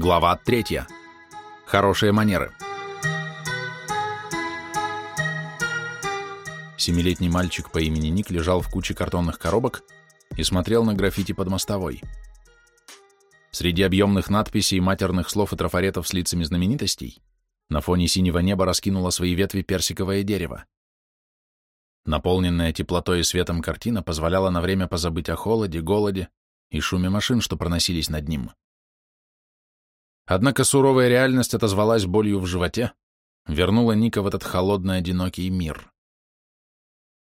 Глава третья. Хорошие манеры. Семилетний мальчик по имени Ник лежал в куче картонных коробок и смотрел на граффити под мостовой. Среди объемных надписей, матерных слов и трафаретов с лицами знаменитостей на фоне синего неба раскинуло свои ветви персиковое дерево. Наполненная теплотой и светом картина позволяла на время позабыть о холоде, голоде и шуме машин, что проносились над ним. Однако суровая реальность отозвалась болью в животе, вернула Ника в этот холодный, одинокий мир.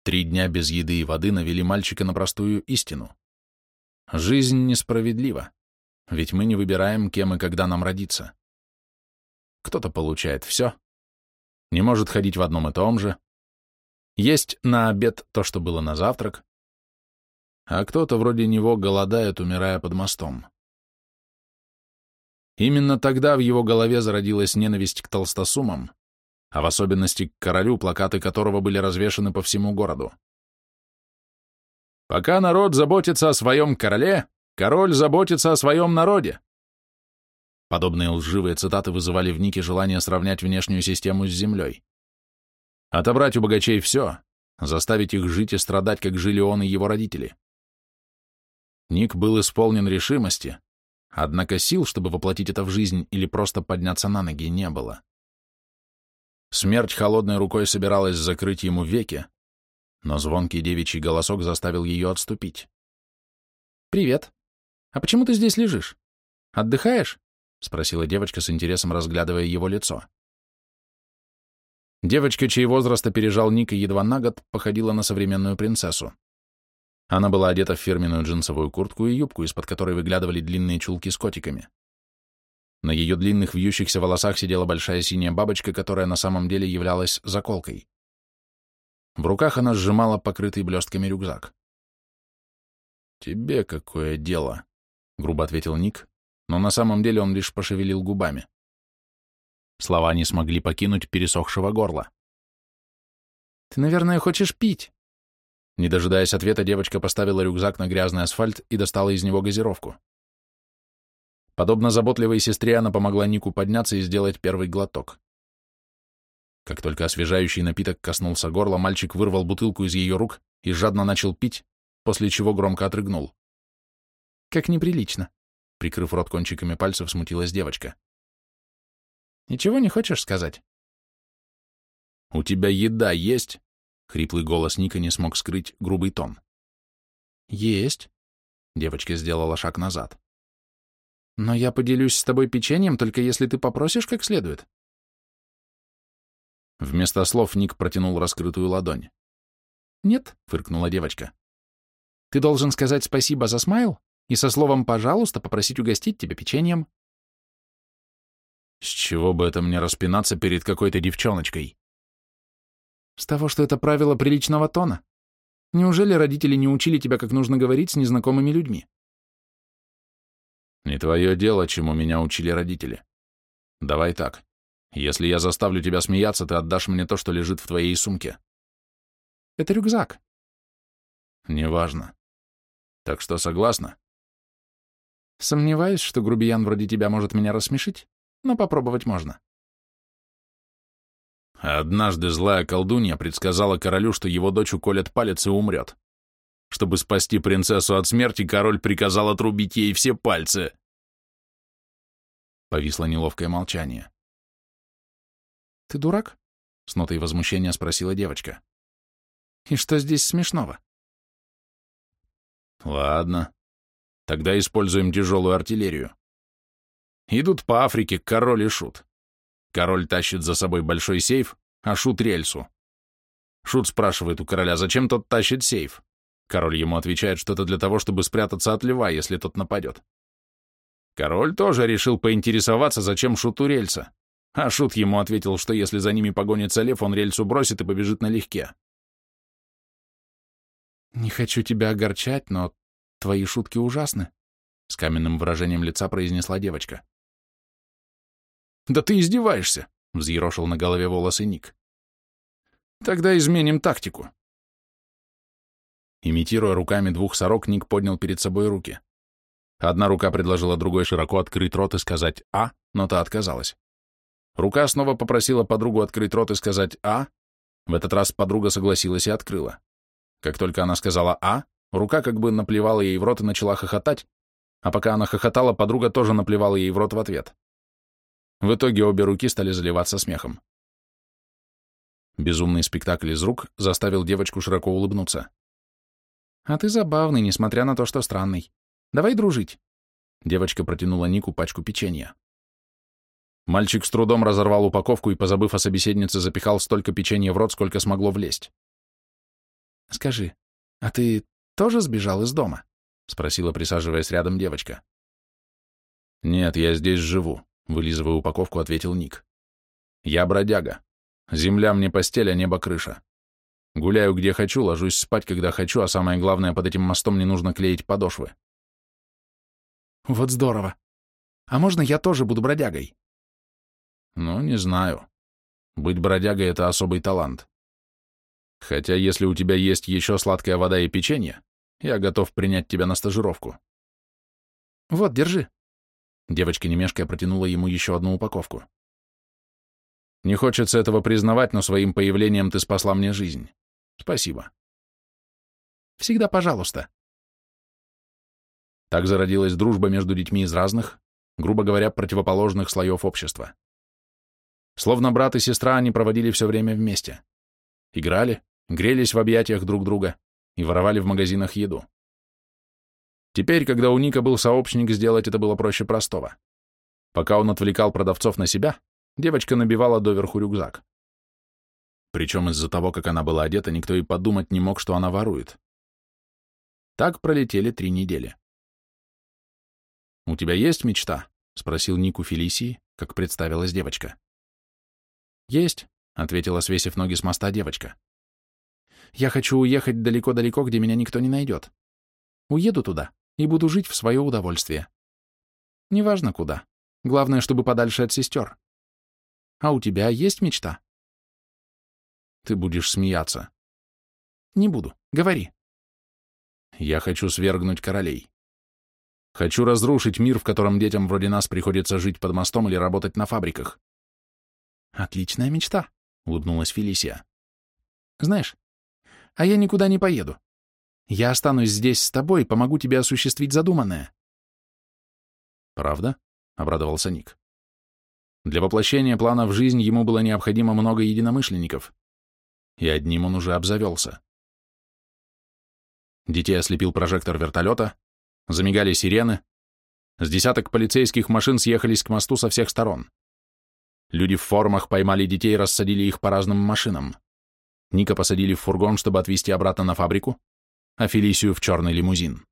Три дня без еды и воды навели мальчика на простую истину. Жизнь несправедлива, ведь мы не выбираем, кем и когда нам родиться. Кто-то получает все, не может ходить в одном и том же, есть на обед то, что было на завтрак, а кто-то вроде него голодает, умирая под мостом. Именно тогда в его голове зародилась ненависть к толстосумам, а в особенности к королю, плакаты которого были развешаны по всему городу. «Пока народ заботится о своем короле, король заботится о своем народе». Подобные лживые цитаты вызывали в Нике желание сравнять внешнюю систему с землей. Отобрать у богачей все, заставить их жить и страдать, как жили он и его родители. Ник был исполнен решимости, Однако сил, чтобы воплотить это в жизнь или просто подняться на ноги, не было. Смерть холодной рукой собиралась закрыть ему веки, но звонкий девичий голосок заставил ее отступить. «Привет. А почему ты здесь лежишь? Отдыхаешь?» — спросила девочка с интересом, разглядывая его лицо. Девочка, чей возраст опережал Ника едва на год, походила на современную принцессу. Она была одета в фирменную джинсовую куртку и юбку, из-под которой выглядывали длинные чулки с котиками. На ее длинных вьющихся волосах сидела большая синяя бабочка, которая на самом деле являлась заколкой. В руках она сжимала покрытый блестками рюкзак. «Тебе какое дело?» — грубо ответил Ник, но на самом деле он лишь пошевелил губами. Слова не смогли покинуть пересохшего горла. «Ты, наверное, хочешь пить?» Не дожидаясь ответа, девочка поставила рюкзак на грязный асфальт и достала из него газировку. Подобно заботливой сестре, она помогла Нику подняться и сделать первый глоток. Как только освежающий напиток коснулся горла, мальчик вырвал бутылку из ее рук и жадно начал пить, после чего громко отрыгнул. «Как неприлично!» — прикрыв рот кончиками пальцев, смутилась девочка. «Ничего не хочешь сказать?» «У тебя еда есть?» Хриплый голос Ника не смог скрыть грубый тон. «Есть». Девочка сделала шаг назад. «Но я поделюсь с тобой печеньем, только если ты попросишь как следует». Вместо слов Ник протянул раскрытую ладонь. «Нет», — фыркнула девочка. «Ты должен сказать спасибо за смайл и со словом «пожалуйста» попросить угостить тебя печеньем». «С чего бы это мне распинаться перед какой-то девчоночкой?» С того, что это правило приличного тона. Неужели родители не учили тебя, как нужно говорить с незнакомыми людьми? Не твое дело, чему меня учили родители. Давай так. Если я заставлю тебя смеяться, ты отдашь мне то, что лежит в твоей сумке. Это рюкзак. Неважно. Так что согласна? Сомневаюсь, что грубиян вроде тебя может меня рассмешить, но попробовать можно. Однажды злая колдунья предсказала королю, что его дочь уколет палец и умрет. Чтобы спасти принцессу от смерти, король приказал отрубить ей все пальцы. Повисло неловкое молчание. «Ты дурак?» — с нотой возмущения спросила девочка. «И что здесь смешного?» «Ладно. Тогда используем тяжелую артиллерию. Идут по Африке король и шут. Король тащит за собой большой сейф, а Шут — рельсу. Шут спрашивает у короля, зачем тот тащит сейф. Король ему отвечает, что это для того, чтобы спрятаться от льва, если тот нападет. Король тоже решил поинтересоваться, зачем Шуту рельса. А Шут ему ответил, что если за ними погонится лев, он рельсу бросит и побежит налегке. «Не хочу тебя огорчать, но твои шутки ужасны», — с каменным выражением лица произнесла девочка. «Да ты издеваешься!» — взъерошил на голове волосы Ник. «Тогда изменим тактику». Имитируя руками двух сорок, Ник поднял перед собой руки. Одна рука предложила другой широко открыть рот и сказать «А», но та отказалась. Рука снова попросила подругу открыть рот и сказать «А». В этот раз подруга согласилась и открыла. Как только она сказала «А», рука как бы наплевала ей в рот и начала хохотать, а пока она хохотала, подруга тоже наплевала ей в рот в ответ. В итоге обе руки стали заливаться смехом. Безумный спектакль из рук заставил девочку широко улыбнуться. «А ты забавный, несмотря на то, что странный. Давай дружить». Девочка протянула Нику пачку печенья. Мальчик с трудом разорвал упаковку и, позабыв о собеседнице, запихал столько печенья в рот, сколько смогло влезть. «Скажи, а ты тоже сбежал из дома?» — спросила, присаживаясь рядом девочка. «Нет, я здесь живу», — вылизывая упаковку, ответил Ник. «Я бродяга. Земля мне постель, а небо крыша. Гуляю где хочу, ложусь спать, когда хочу, а самое главное, под этим мостом не нужно клеить подошвы». «Вот здорово. А можно я тоже буду бродягой?» «Ну, не знаю. Быть бродягой — это особый талант. Хотя если у тебя есть еще сладкая вода и печенье, я готов принять тебя на стажировку. Вот, держи. Девочка немешкая протянула ему еще одну упаковку. Не хочется этого признавать, но своим появлением ты спасла мне жизнь. Спасибо. Всегда пожалуйста. Так зародилась дружба между детьми из разных, грубо говоря, противоположных слоев общества. Словно брат и сестра они проводили все время вместе. Играли, грелись в объятиях друг друга и воровали в магазинах еду. Теперь, когда у Ника был сообщник, сделать это было проще простого. Пока он отвлекал продавцов на себя, девочка набивала доверху рюкзак. Причем из-за того, как она была одета, никто и подумать не мог, что она ворует. Так пролетели три недели. «У тебя есть мечта?» — спросил Ник у Фелисии, как представилась девочка. «Есть», — ответила, свесив ноги с моста девочка. «Я хочу уехать далеко-далеко, где меня никто не найдет. Уеду туда и буду жить в свое удовольствие. Неважно куда. Главное, чтобы подальше от сестер. А у тебя есть мечта?» «Ты будешь смеяться». «Не буду. Говори». «Я хочу свергнуть королей. Хочу разрушить мир, в котором детям вроде нас приходится жить под мостом или работать на фабриках. «Отличная мечта», — улыбнулась Фелисия. «Знаешь, а я никуда не поеду. Я останусь здесь с тобой и помогу тебе осуществить задуманное». «Правда?» — обрадовался Ник. Для воплощения плана в жизнь ему было необходимо много единомышленников, и одним он уже обзавелся. Детей ослепил прожектор вертолета, замигали сирены, с десяток полицейских машин съехались к мосту со всех сторон. Люди в формах поймали детей и рассадили их по разным машинам. Ника посадили в фургон, чтобы отвезти обратно на фабрику, а Фелисию в черный лимузин.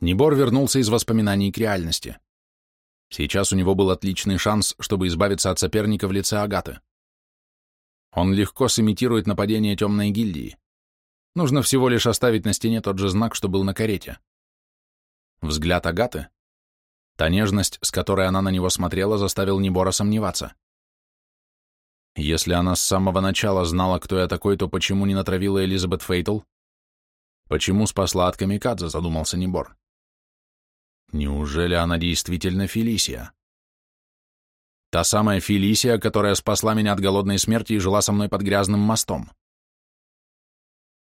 Небор вернулся из воспоминаний к реальности. Сейчас у него был отличный шанс, чтобы избавиться от соперника в лице Агаты. Он легко сымитирует нападение темной гильдии. Нужно всего лишь оставить на стене тот же знак, что был на карете. Взгляд Агаты, Та нежность, с которой она на него смотрела, заставил Небора сомневаться. Если она с самого начала знала, кто я такой, то почему не натравила Элизабет Фейтл? Почему спасла от камикадзе, задумался Небор. Неужели она действительно Фелисия? Та самая Фелисия, которая спасла меня от голодной смерти и жила со мной под грязным мостом.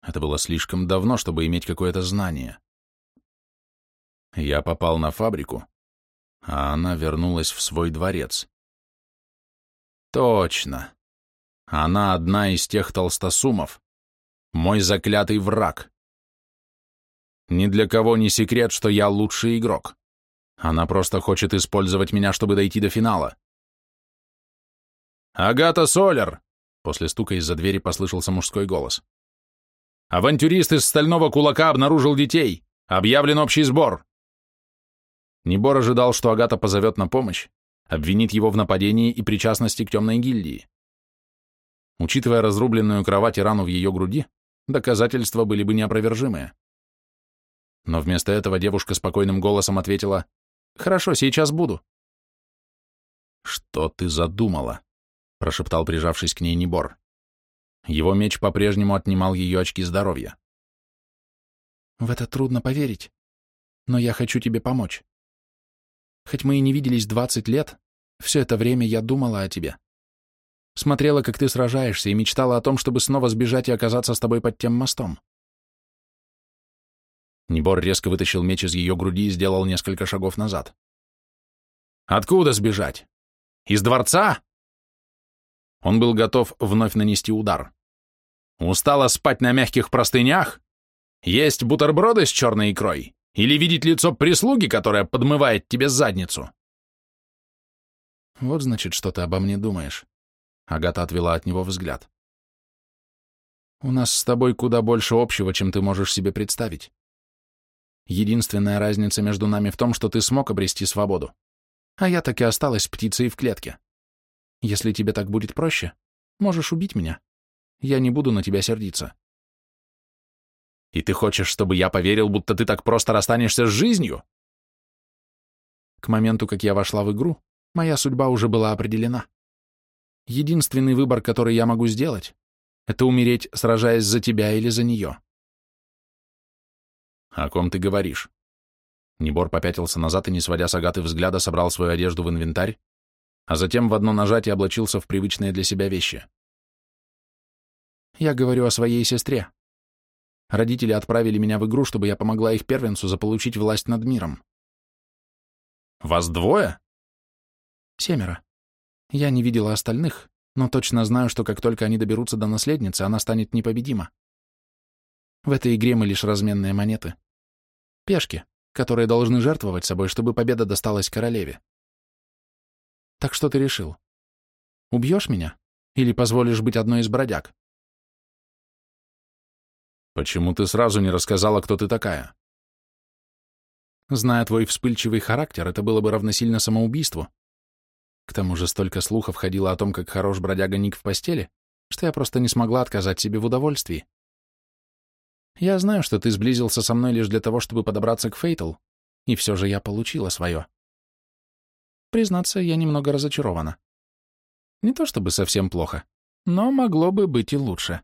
Это было слишком давно, чтобы иметь какое-то знание. Я попал на фабрику, а она вернулась в свой дворец. Точно. Она одна из тех толстосумов. Мой заклятый враг. Ни для кого не секрет, что я лучший игрок. Она просто хочет использовать меня, чтобы дойти до финала. «Агата Солер!» После стука из-за двери послышался мужской голос. «Авантюрист из стального кулака обнаружил детей! Объявлен общий сбор!» Небор ожидал, что Агата позовет на помощь, обвинит его в нападении и причастности к темной гильдии. Учитывая разрубленную кровать и рану в ее груди, доказательства были бы неопровержимые. Но вместо этого девушка спокойным голосом ответила «Хорошо, сейчас буду». «Что ты задумала?» — прошептал, прижавшись к ней Небор. Его меч по-прежнему отнимал ее очки здоровья. В это трудно поверить, но я хочу тебе помочь. Хоть мы и не виделись двадцать лет, все это время я думала о тебе. Смотрела, как ты сражаешься, и мечтала о том, чтобы снова сбежать и оказаться с тобой под тем мостом. Небор резко вытащил меч из ее груди и сделал несколько шагов назад. «Откуда сбежать? Из дворца?» Он был готов вновь нанести удар. «Устала спать на мягких простынях? Есть бутерброды с черной икрой? Или видеть лицо прислуги, которая подмывает тебе задницу?» «Вот, значит, что ты обо мне думаешь». Агата отвела от него взгляд. «У нас с тобой куда больше общего, чем ты можешь себе представить. Единственная разница между нами в том, что ты смог обрести свободу, а я так и осталась птицей в клетке. Если тебе так будет проще, можешь убить меня. Я не буду на тебя сердиться. И ты хочешь, чтобы я поверил, будто ты так просто расстанешься с жизнью? К моменту, как я вошла в игру, моя судьба уже была определена. Единственный выбор, который я могу сделать, это умереть, сражаясь за тебя или за нее. «О ком ты говоришь?» Небор попятился назад и, не сводя с Агаты взгляда, собрал свою одежду в инвентарь, а затем в одно нажатие облачился в привычные для себя вещи. «Я говорю о своей сестре. Родители отправили меня в игру, чтобы я помогла их первенцу заполучить власть над миром». «Вас двое?» «Семеро. Я не видела остальных, но точно знаю, что как только они доберутся до наследницы, она станет непобедима. В этой игре мы лишь разменные монеты. Пешки, которые должны жертвовать собой, чтобы победа досталась королеве. Так что ты решил? Убьешь меня? Или позволишь быть одной из бродяг? Почему ты сразу не рассказала, кто ты такая? Зная твой вспыльчивый характер, это было бы равносильно самоубийству. К тому же столько слухов ходило о том, как хорош бродяга Ник в постели, что я просто не смогла отказать себе в удовольствии. Я знаю, что ты сблизился со мной лишь для того, чтобы подобраться к Фейтл, и все же я получила свое. Признаться, я немного разочарована. Не то чтобы совсем плохо, но могло бы быть и лучше.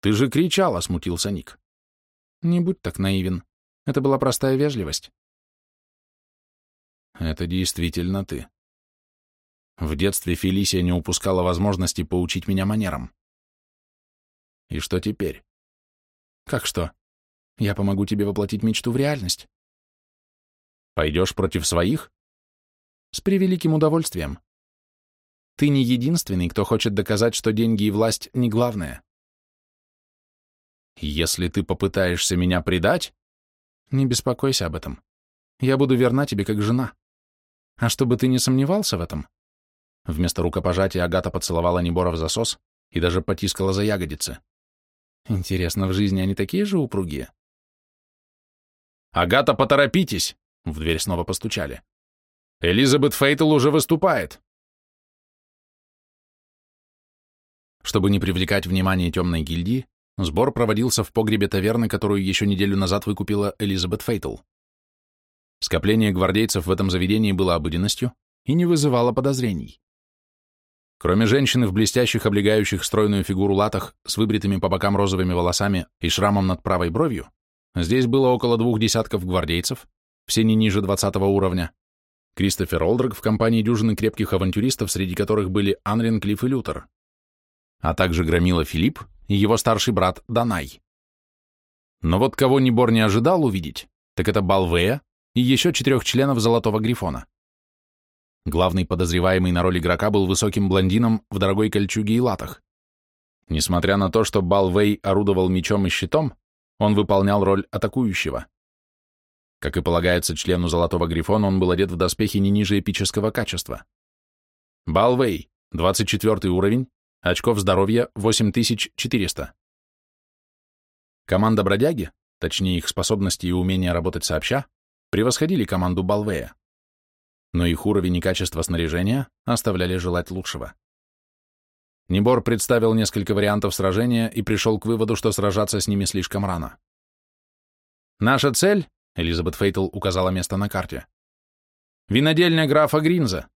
«Ты же кричала», — смутился Ник. «Не будь так наивен. Это была простая вежливость». «Это действительно ты. В детстве Фелисия не упускала возможности поучить меня манерам. И что теперь? Как что? Я помогу тебе воплотить мечту в реальность. Пойдешь против своих? С превеликим удовольствием. Ты не единственный, кто хочет доказать, что деньги и власть не главное. Если ты попытаешься меня предать, не беспокойся об этом. Я буду верна тебе как жена. А чтобы ты не сомневался в этом, вместо рукопожатия Агата поцеловала Небора в засос и даже потискала за ягодицы. Интересно, в жизни они такие же упругие? «Агата, поторопитесь!» — в дверь снова постучали. «Элизабет Фейтл уже выступает!» Чтобы не привлекать внимание темной гильдии, сбор проводился в погребе таверны, которую еще неделю назад выкупила Элизабет Фейтл. Скопление гвардейцев в этом заведении было обыденностью и не вызывало подозрений. Кроме женщины в блестящих, облегающих стройную фигуру латах с выбритыми по бокам розовыми волосами и шрамом над правой бровью, здесь было около двух десятков гвардейцев, все не ниже двадцатого уровня, Кристофер Олдрак в компании дюжины крепких авантюристов, среди которых были Анрин, Клифф и Лютер, а также громила Филипп и его старший брат Данай. Но вот кого Небор не ожидал увидеть, так это Балвея и еще четырех членов Золотого Грифона. Главный подозреваемый на роль игрока был высоким блондином в дорогой кольчуге и латах. Несмотря на то, что Балвей орудовал мечом и щитом, он выполнял роль атакующего. Как и полагается члену Золотого Грифона, он был одет в доспехи не ниже эпического качества. Балвей, 24 уровень, очков здоровья 8400. Команда бродяги, точнее их способности и умение работать сообща, превосходили команду Балвея но их уровень и качество снаряжения оставляли желать лучшего. Небор представил несколько вариантов сражения и пришел к выводу, что сражаться с ними слишком рано. «Наша цель», — Элизабет Фейтл указала место на карте, — «винодельня графа Гринза.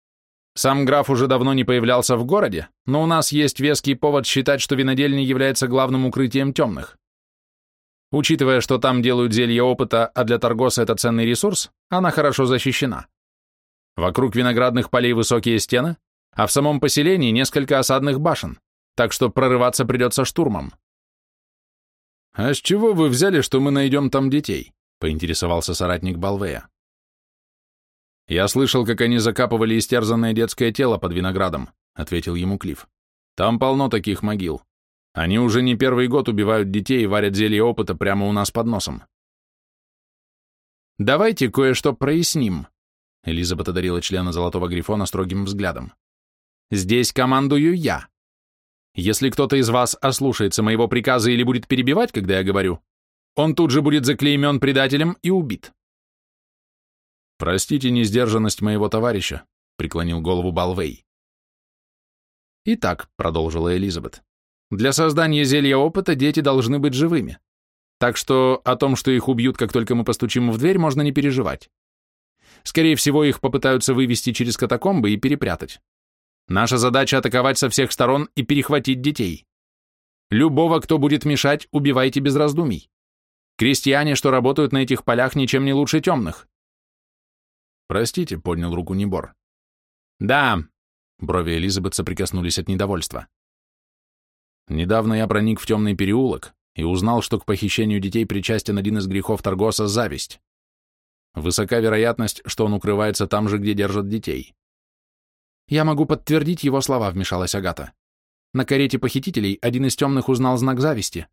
Сам граф уже давно не появлялся в городе, но у нас есть веский повод считать, что винодельня является главным укрытием темных. Учитывая, что там делают зелье опыта, а для Торгоса это ценный ресурс, она хорошо защищена. Вокруг виноградных полей высокие стены, а в самом поселении несколько осадных башен, так что прорываться придется штурмом. «А с чего вы взяли, что мы найдем там детей?» — поинтересовался соратник Балвея. «Я слышал, как они закапывали истерзанное детское тело под виноградом», — ответил ему Клифф. «Там полно таких могил. Они уже не первый год убивают детей и варят зелье опыта прямо у нас под носом». «Давайте кое-что проясним», — Элизабет одарила члена Золотого Грифона строгим взглядом. «Здесь командую я. Если кто-то из вас ослушается моего приказа или будет перебивать, когда я говорю, он тут же будет заклеймен предателем и убит. «Простите несдержанность моего товарища», — преклонил голову Балвей. «Итак», — продолжила Элизабет, — «для создания зелья опыта дети должны быть живыми. Так что о том, что их убьют, как только мы постучим в дверь, можно не переживать. Скорее всего, их попытаются вывести через катакомбы и перепрятать. Наша задача атаковать со всех сторон и перехватить детей. Любого, кто будет мешать, убивайте без раздумий. Крестьяне, что работают на этих полях, ничем не лучше темных. Простите, поднял руку Небор. Да, брови Элизабет соприкоснулись от недовольства. Недавно я проник в темный переулок и узнал, что к похищению детей причастен один из грехов Торгоса – зависть. Высока вероятность, что он укрывается там же, где держат детей. «Я могу подтвердить его слова», — вмешалась Агата. «На карете похитителей один из темных узнал знак зависти».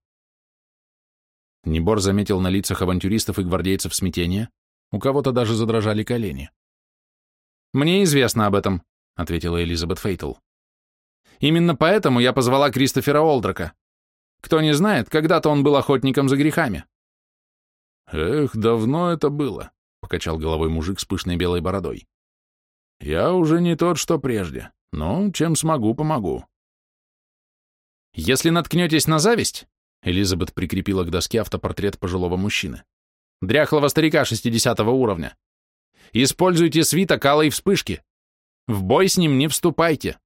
Небор заметил на лицах авантюристов и гвардейцев смятение, у кого-то даже задрожали колени. «Мне известно об этом», — ответила Элизабет Фейтл. «Именно поэтому я позвала Кристофера Олдрака. Кто не знает, когда-то он был охотником за грехами». «Эх, давно это было», — покачал головой мужик с пышной белой бородой. Я уже не тот, что прежде, но чем смогу, помогу. Если наткнетесь на зависть, Элизабет прикрепила к доске автопортрет пожилого мужчины, дряхлого старика 60 уровня, используйте свиток алой вспышки. В бой с ним не вступайте.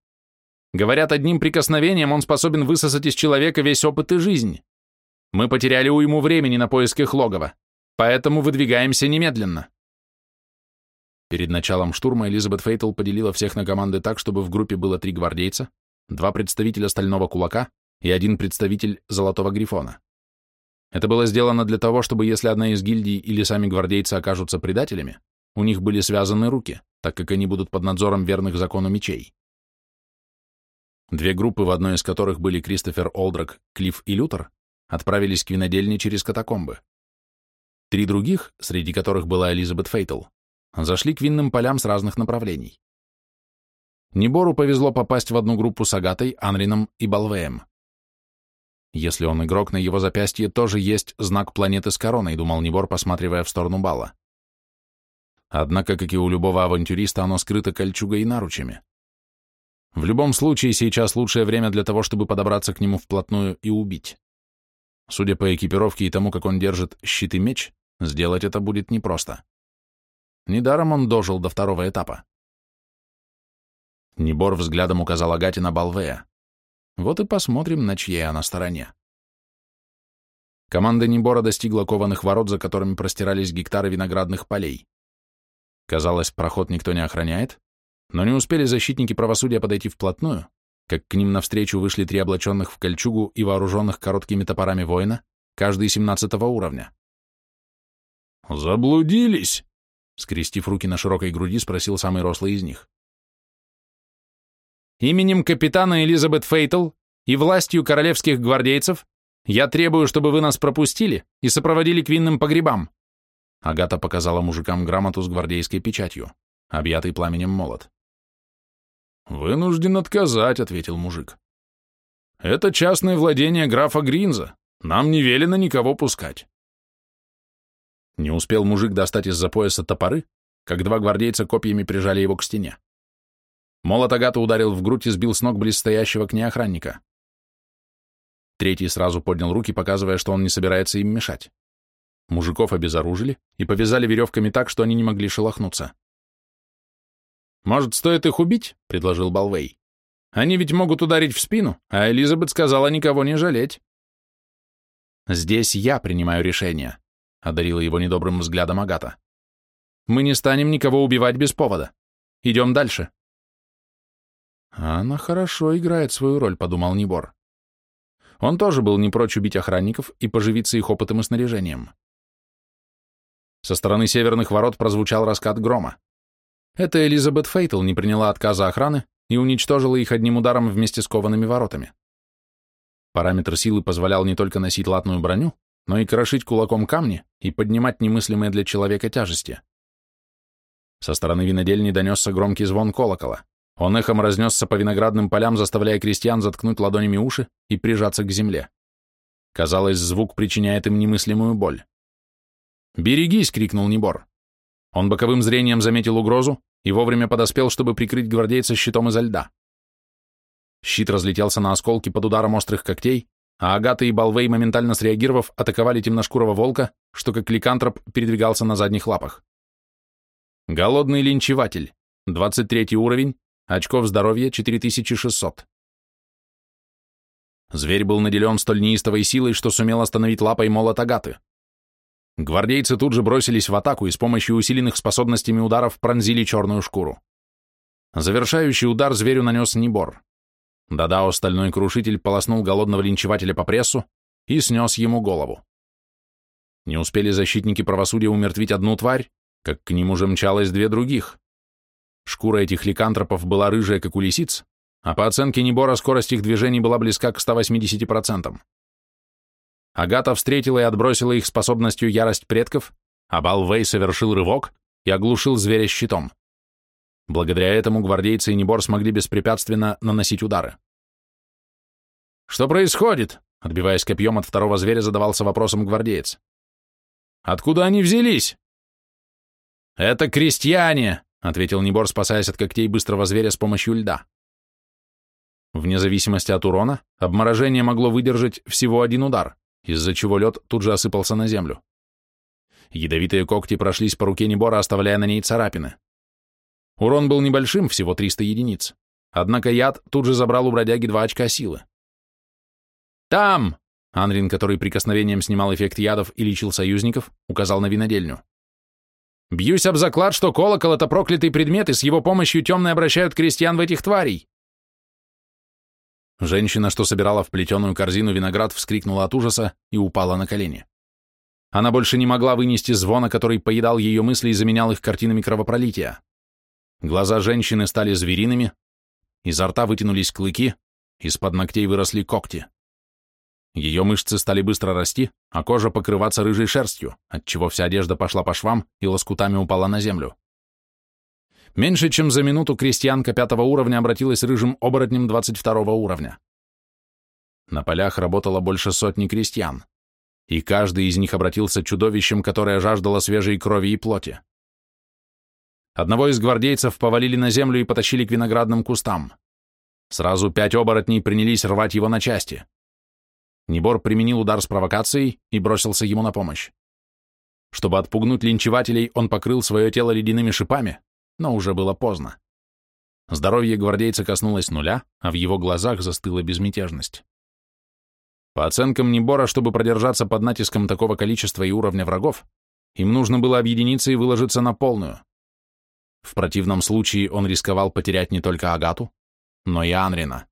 Говорят, одним прикосновением он способен высосать из человека весь опыт и жизнь. Мы потеряли уйму времени на поиск их логова, поэтому выдвигаемся немедленно. Перед началом штурма Элизабет Фейтл поделила всех на команды так, чтобы в группе было три гвардейца, два представителя Стального Кулака и один представитель Золотого Грифона. Это было сделано для того, чтобы если одна из гильдий или сами гвардейцы окажутся предателями, у них были связаны руки, так как они будут под надзором верных закону мечей. Две группы, в одной из которых были Кристофер Олдрак, Клифф и Лютер, отправились к винодельне через катакомбы. Три других, среди которых была Элизабет Фейтл, зашли к винным полям с разных направлений. Небору повезло попасть в одну группу с Агатой, Анрином и Балвеем. Если он игрок, на его запястье тоже есть знак планеты с короной, думал Небор, посматривая в сторону бала. Однако, как и у любого авантюриста, оно скрыто кольчугой и наручами. В любом случае, сейчас лучшее время для того, чтобы подобраться к нему вплотную и убить. Судя по экипировке и тому, как он держит щит и меч, сделать это будет непросто. Недаром он дожил до второго этапа. Небор взглядом указал Агате на Балвея. Вот и посмотрим, на чьей она стороне. Команда Небора достигла кованых ворот, за которыми простирались гектары виноградных полей. Казалось, проход никто не охраняет, но не успели защитники правосудия подойти вплотную, как к ним навстречу вышли три облаченных в кольчугу и вооруженных короткими топорами воина, каждый семнадцатого уровня. «Заблудились!» Скрестив руки на широкой груди, спросил самый рослый из них. «Именем капитана Элизабет Фейтл и властью королевских гвардейцев я требую, чтобы вы нас пропустили и сопроводили к винным погребам». Агата показала мужикам грамоту с гвардейской печатью, объятый пламенем молот. «Вынужден отказать», — ответил мужик. «Это частное владение графа Гринза. Нам не велено никого пускать». Не успел мужик достать из-за пояса топоры, как два гвардейца копьями прижали его к стене. Молот Агата ударил в грудь и сбил с ног близстоящего к ней охранника. Третий сразу поднял руки, показывая, что он не собирается им мешать. Мужиков обезоружили и повязали веревками так, что они не могли шелохнуться. «Может, стоит их убить?» — предложил Балвей. «Они ведь могут ударить в спину, а Элизабет сказала никого не жалеть». Здесь я принимаю решение», — одарила его недобрым взглядом Агата. «Мы не станем никого убивать без повода. Идем дальше». «Она хорошо играет свою роль», — подумал Небор. Он тоже был не прочь убить охранников и поживиться их опытом и снаряжением. Со стороны северных ворот прозвучал раскат грома. Это Элизабет Фейтл не приняла отказа охраны и уничтожила их одним ударом вместе с коваными воротами. Параметр силы позволял не только носить латную броню, но и крошить кулаком камни и поднимать немыслимые для человека тяжести. Со стороны винодельни донесся громкий звон колокола. Он эхом разнесся по виноградным полям, заставляя крестьян заткнуть ладонями уши и прижаться к земле. Казалось, звук причиняет им немыслимую боль. «Берегись!» — крикнул Небор. Он боковым зрением заметил угрозу и вовремя подоспел, чтобы прикрыть гвардейца щитом изо льда. Щит разлетелся на осколки под ударом острых когтей, а Агата и Балвей, моментально среагировав, атаковали темношкурого волка, что как ликантроп передвигался на задних лапах. Голодный линчеватель, 23 уровень, очков здоровья 4600. Зверь был наделен столь неистовой силой, что сумел остановить лапой молот Агаты. Гвардейцы тут же бросились в атаку и с помощью усиленных способностями ударов пронзили черную шкуру. Завершающий удар зверю нанес Небор. Дадао стальной крушитель полоснул голодного линчевателя по прессу и снес ему голову. Не успели защитники правосудия умертвить одну тварь, как к ним уже мчалось две других. Шкура этих ликантропов была рыжая, как у лисиц, а по оценке Небора скорость их движений была близка к 180%. Агата встретила и отбросила их способностью ярость предков, а Балвей совершил рывок и оглушил зверя щитом. Благодаря этому гвардейцы и Небор смогли беспрепятственно наносить удары. «Что происходит?» — отбиваясь копьем от второго зверя, задавался вопросом гвардеец. «Откуда они взялись?» «Это крестьяне!» — ответил Небор, спасаясь от когтей быстрого зверя с помощью льда. Вне зависимости от урона, обморожение могло выдержать всего один удар, из-за чего лед тут же осыпался на землю. Ядовитые когти прошлись по руке Небора, оставляя на ней царапины. Урон был небольшим, всего 300 единиц. Однако яд тут же забрал у бродяги два очка силы. «Там!» Анрин, который прикосновением снимал эффект ядов и лечил союзников, указал на винодельню. «Бьюсь об заклад, что колокол — это проклятый предмет, и с его помощью темные обращают крестьян в этих тварей!» Женщина, что собирала в плетеную корзину виноград, вскрикнула от ужаса и упала на колени. Она больше не могла вынести звона, который поедал ее мысли и заменял их картинами кровопролития. Глаза женщины стали звериными, изо рта вытянулись клыки, из-под ногтей выросли когти. Ее мышцы стали быстро расти, а кожа покрываться рыжей шерстью, отчего вся одежда пошла по швам и лоскутами упала на землю. Меньше чем за минуту крестьянка пятого уровня обратилась рыжим оборотнем 22 уровня. На полях работало больше сотни крестьян, и каждый из них обратился чудовищем, которое жаждало свежей крови и плоти. Одного из гвардейцев повалили на землю и потащили к виноградным кустам. Сразу пять оборотней принялись рвать его на части. Небор применил удар с провокацией и бросился ему на помощь. Чтобы отпугнуть линчевателей, он покрыл свое тело ледяными шипами, но уже было поздно. Здоровье гвардейца коснулось нуля, а в его глазах застыла безмятежность. По оценкам Небора, чтобы продержаться под натиском такого количества и уровня врагов, им нужно было объединиться и выложиться на полную. В противном случае он рисковал потерять не только Агату, но и Анрина.